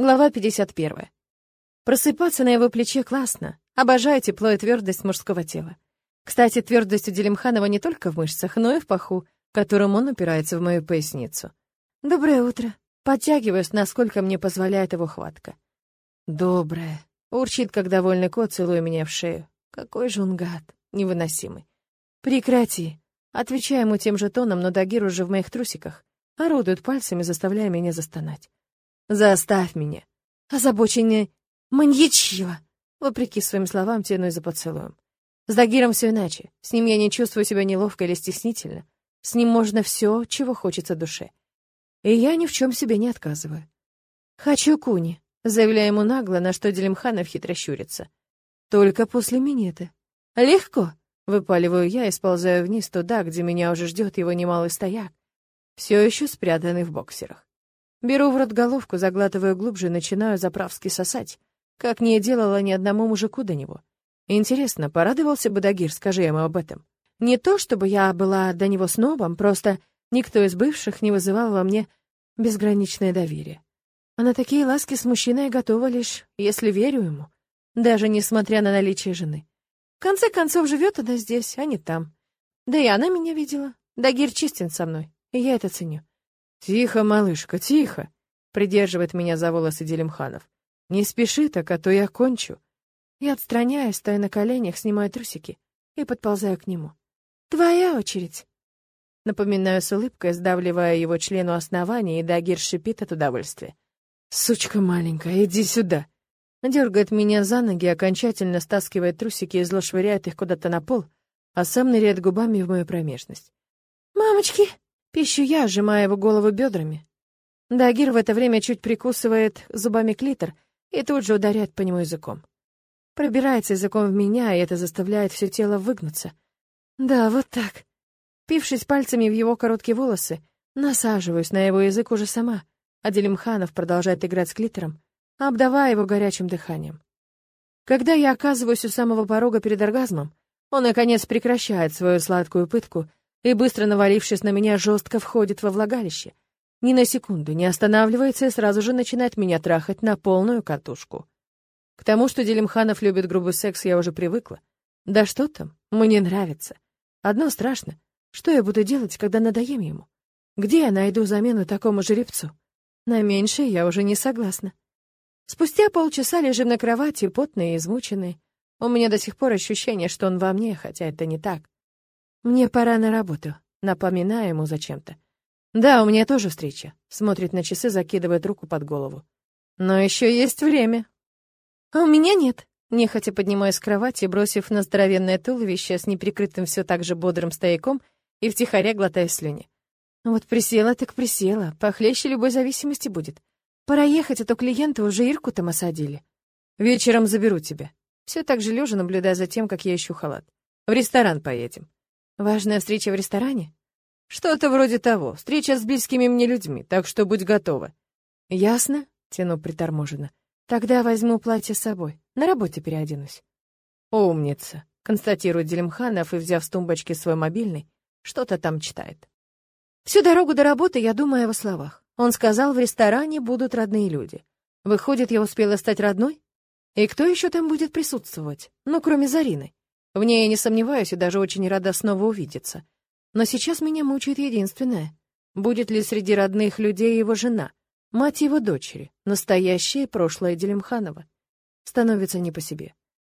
Глава 51. Просыпаться на его плече классно. Обожаю тепло и твердость мужского тела. Кстати, твердость у Делимханова не только в мышцах, но и в паху, которым он упирается в мою поясницу. «Доброе утро». Подтягиваюсь, насколько мне позволяет его хватка. «Доброе», — урчит, как довольный кот, целуя меня в шею. Какой же он гад, невыносимый. «Прекрати», — отвечаю ему тем же тоном, но Дагир уже в моих трусиках, орудует пальцами, заставляя меня застонать. Заставь меня. Озабоченная маньячила. Вопреки своим словам, тянусь за поцелуем. С Дагиром все иначе. С ним я не чувствую себя неловко или стеснительно. С ним можно все, чего хочется душе. И я ни в чем себе не отказываю. «Хочу куни», — заявляю ему нагло, на что Делимханов хитро щурится. «Только после минеты». «Легко», — выпаливаю я и сползаю вниз туда, где меня уже ждет его немалый стояк, все еще спрятанный в боксерах. Беру в рот головку, заглатываю глубже начинаю заправски сосать, как не делала ни одному мужику до него. Интересно, порадовался бы Дагир, скажи ему об этом. Не то, чтобы я была до него снобом, просто никто из бывших не вызывал во мне безграничное доверие. А на такие ласки с мужчиной готова лишь, если верю ему, даже несмотря на наличие жены. В конце концов, живет она здесь, а не там. Да и она меня видела. Дагир чистен со мной, и я это ценю. «Тихо, малышка, тихо!» — придерживает меня за волосы Делимханов. «Не спеши так, а то я кончу». Я отстраняюсь, стою на коленях, снимаю трусики и подползаю к нему. «Твоя очередь!» Напоминаю с улыбкой, сдавливая его члену основания, и Дагир шипит от удовольствия. «Сучка маленькая, иди сюда!» Дергает меня за ноги, окончательно стаскивает трусики и зло швыряет их куда-то на пол, а сам ныряет губами в мою промежность. «Мамочки!» Пищу я, сжимая его голову бедрами. Дагир в это время чуть прикусывает зубами клитор и тут же ударяет по нему языком. Пробирается языком в меня, и это заставляет все тело выгнуться. Да, вот так. Пившись пальцами в его короткие волосы, насаживаюсь на его язык уже сама, а Делимханов продолжает играть с клитором, обдавая его горячим дыханием. Когда я оказываюсь у самого порога перед оргазмом, он, наконец, прекращает свою сладкую пытку и, быстро навалившись на меня, жестко входит во влагалище. Ни на секунду не останавливается и сразу же начинает меня трахать на полную катушку. К тому, что Делимханов любит грубый секс, я уже привыкла. Да что там, мне нравится. Одно страшно. Что я буду делать, когда надоем ему? Где я найду замену такому жеребцу? На меньшее я уже не согласна. Спустя полчаса лежим на кровати, потные и измученные. У меня до сих пор ощущение, что он во мне, хотя это не так. «Мне пора на работу», — напоминаю ему зачем-то. «Да, у меня тоже встреча», — смотрит на часы, закидывает руку под голову. «Но еще есть время». «А у меня нет», — нехотя поднимаюсь с кровати, бросив на здоровенное туловище с неприкрытым все так же бодрым стояком и втихаря глотая слюни. «Вот присела так присела, похлеще любой зависимости будет. Пора ехать, а то клиенты уже Ирку там осадили. Вечером заберу тебя». Все так же лежа, наблюдая за тем, как я ищу халат. «В ресторан поедем». Важная встреча в ресторане? Что-то вроде того. Встреча с близкими мне людьми, так что будь готова. Ясно? Тяну приторможенно. Тогда возьму платье с собой. На работе переоденусь. Умница, констатирует Делимханов и, взяв с тумбочки свой мобильный, что-то там читает. Всю дорогу до работы я думаю о его словах. Он сказал, в ресторане будут родные люди. Выходит, я успела стать родной? И кто еще там будет присутствовать? Ну, кроме Зарины. В ней я не сомневаюсь и даже очень рада снова увидеться. Но сейчас меня мучает единственное. Будет ли среди родных людей его жена, мать его дочери, настоящая прошлое Делимханова? Становится не по себе.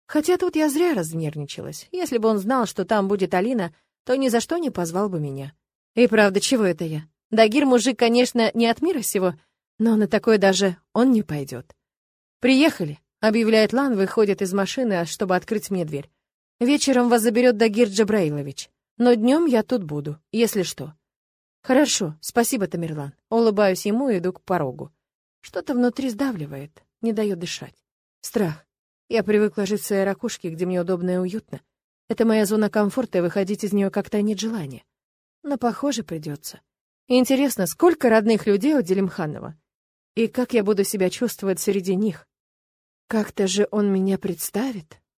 Хотя тут я зря разнервничалась. Если бы он знал, что там будет Алина, то ни за что не позвал бы меня. И правда, чего это я? Дагир мужик, конечно, не от мира сего, но на такое даже он не пойдет. «Приехали», — объявляет Лан, выходит из машины, чтобы открыть мне дверь. Вечером вас заберет Дагир Джабраилович, но днем я тут буду, если что. Хорошо, спасибо, Тамерлан. Улыбаюсь ему и иду к порогу. Что-то внутри сдавливает, не дает дышать. Страх. Я привыкла жить в своей ракушке, где мне удобно и уютно. Это моя зона комфорта, и выходить из нее как-то нет желания. Но, похоже, придется. Интересно, сколько родных людей у Делимханова? И как я буду себя чувствовать среди них? Как-то же он меня представит.